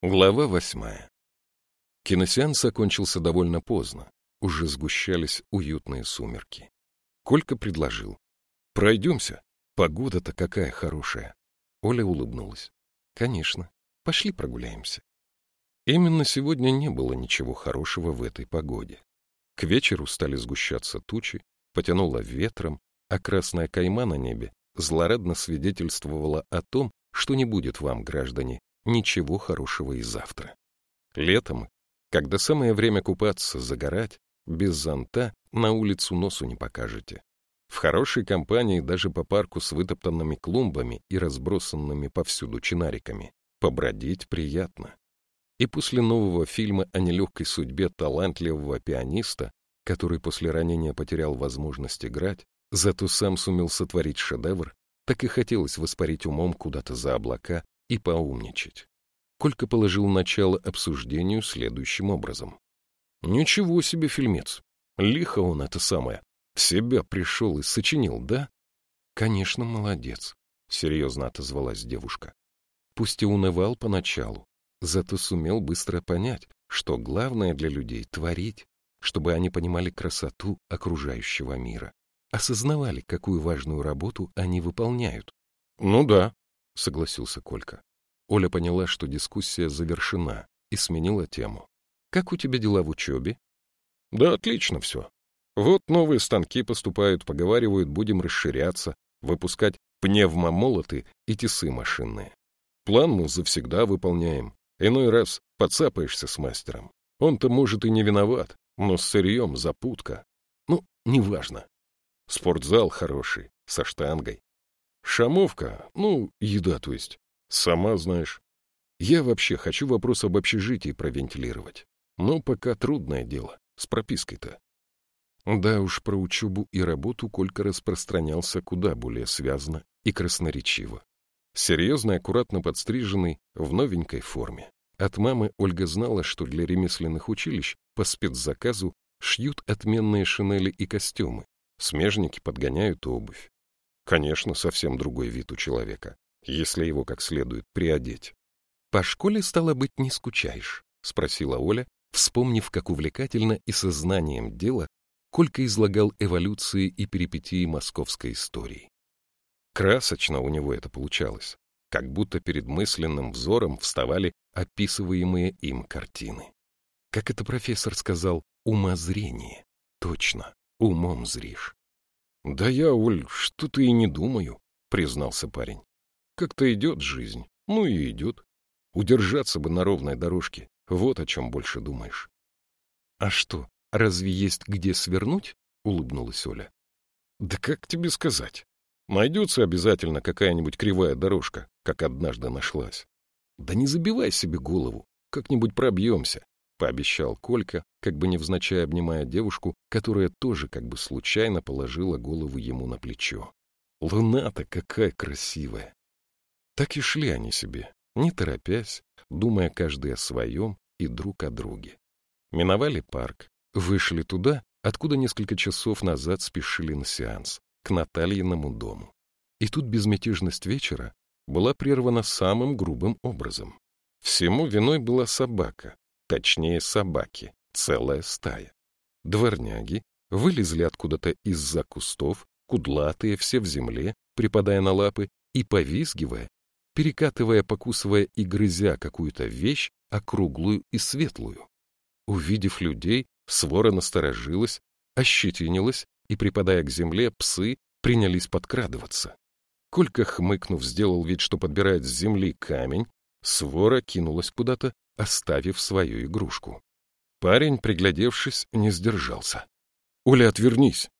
Глава восьмая. Киносеанс окончился довольно поздно. Уже сгущались уютные сумерки. Колька предложил. «Пройдемся. Погода-то какая хорошая». Оля улыбнулась. «Конечно. Пошли прогуляемся». Именно сегодня не было ничего хорошего в этой погоде. К вечеру стали сгущаться тучи, потянуло ветром, а красная кайма на небе злорадно свидетельствовала о том, что не будет вам, граждане, ничего хорошего и завтра. Летом, когда самое время купаться, загорать, без зонта на улицу носу не покажете. В хорошей компании даже по парку с вытоптанными клумбами и разбросанными повсюду чинариками побродить приятно. И после нового фильма о нелегкой судьбе талантливого пианиста, который после ранения потерял возможность играть, зато сам сумел сотворить шедевр, так и хотелось воспарить умом куда-то за облака и поумничать. Колька положил начало обсуждению следующим образом. «Ничего себе фильмец! Лихо он это самое. В себя пришел и сочинил, да?» «Конечно, молодец», — серьезно отозвалась девушка. Пусть и унывал поначалу, зато сумел быстро понять, что главное для людей — творить, чтобы они понимали красоту окружающего мира, осознавали, какую важную работу они выполняют. — Ну да, — согласился Колька. Оля поняла, что дискуссия завершена, и сменила тему. «Как у тебя дела в учебе?» «Да отлично все. Вот новые станки поступают, поговаривают, будем расширяться, выпускать пневмомолоты и тесы машинные. План мы завсегда выполняем. Иной раз подцапаешься с мастером. Он-то, может, и не виноват, но с сырьем запутка. Ну, неважно. Спортзал хороший, со штангой. Шамовка, ну, еда, то есть, Сама знаешь. Я вообще хочу вопрос об общежитии провентилировать. Но пока трудное дело, с пропиской-то. Да уж, про учебу и работу Колька распространялся куда более связно и красноречиво. Серьезно аккуратно подстриженный, в новенькой форме. От мамы Ольга знала, что для ремесленных училищ по спецзаказу шьют отменные шинели и костюмы, смежники подгоняют обувь. Конечно, совсем другой вид у человека если его как следует приодеть. — По школе, стало быть, не скучаешь? — спросила Оля, вспомнив, как увлекательно и сознанием дела Колька излагал эволюции и перипетии московской истории. Красочно у него это получалось, как будто перед мысленным взором вставали описываемые им картины. Как это профессор сказал, умозрение. Точно, умом зришь. — Да я, Оль, что-то и не думаю, — признался парень. Как-то идет жизнь, ну и идет. Удержаться бы на ровной дорожке, вот о чем больше думаешь. — А что, разве есть где свернуть? — улыбнулась Оля. — Да как тебе сказать? Найдется обязательно какая-нибудь кривая дорожка, как однажды нашлась. — Да не забивай себе голову, как-нибудь пробьемся, — пообещал Колька, как бы невзначай обнимая девушку, которая тоже как бы случайно положила голову ему на плечо. Луна-то какая красивая! Так и шли они себе, не торопясь, думая каждый о своем и друг о друге. Миновали парк, вышли туда, откуда несколько часов назад спешили на сеанс, к Натальиному дому. И тут безмятежность вечера была прервана самым грубым образом. Всему виной была собака, точнее собаки, целая стая. Дворняги вылезли откуда-то из-за кустов, кудлатые, все в земле, припадая на лапы, и, повизгивая, перекатывая, покусывая и грызя какую-то вещь, округлую и светлую. Увидев людей, свора насторожилась, ощетинилась, и, припадая к земле, псы принялись подкрадываться. Колька, хмыкнув, сделал вид, что подбирает с земли камень, свора кинулась куда-то, оставив свою игрушку. Парень, приглядевшись, не сдержался. — Оля, отвернись!